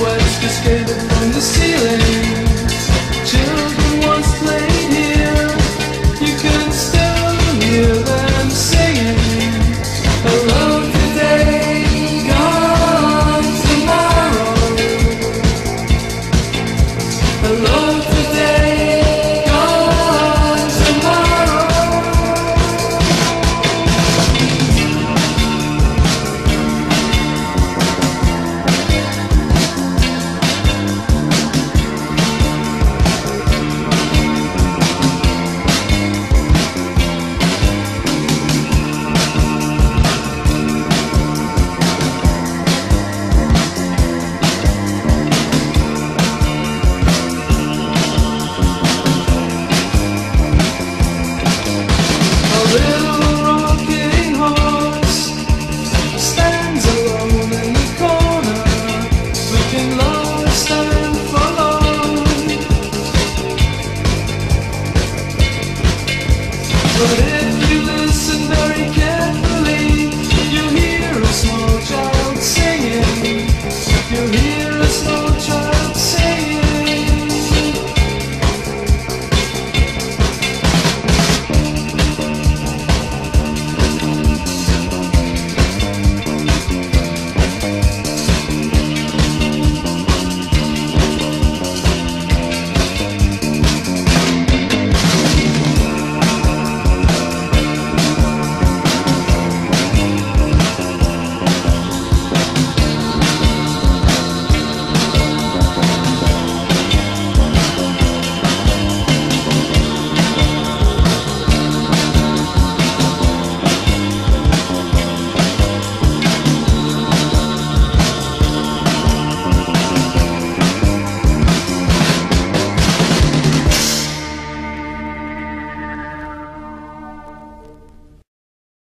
words cascaded from the ceiling. Children once played here.